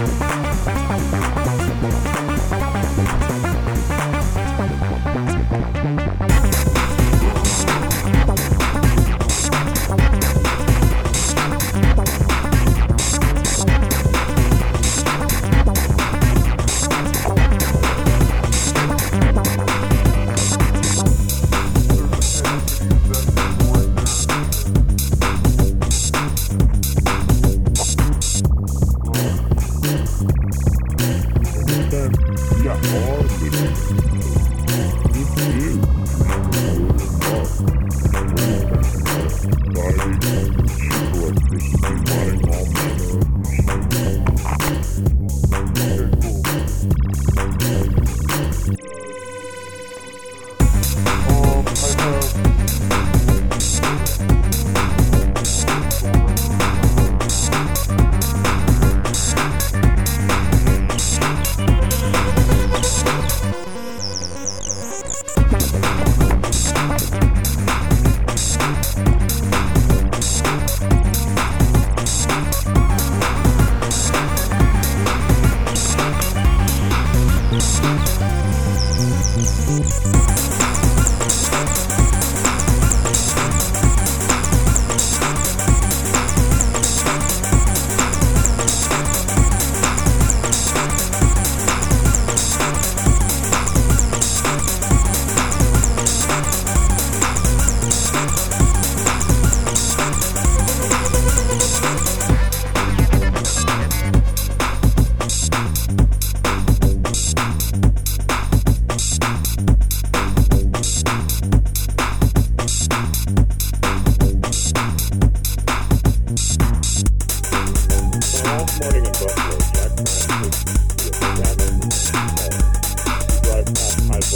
Thank Jack Harmon.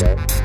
Thank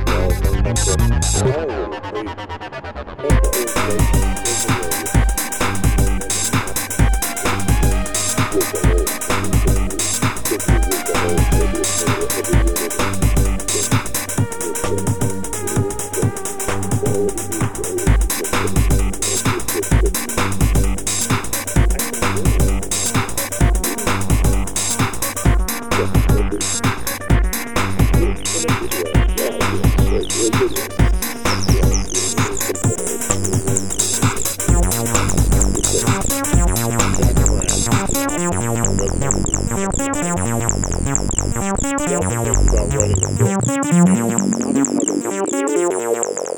Thank you.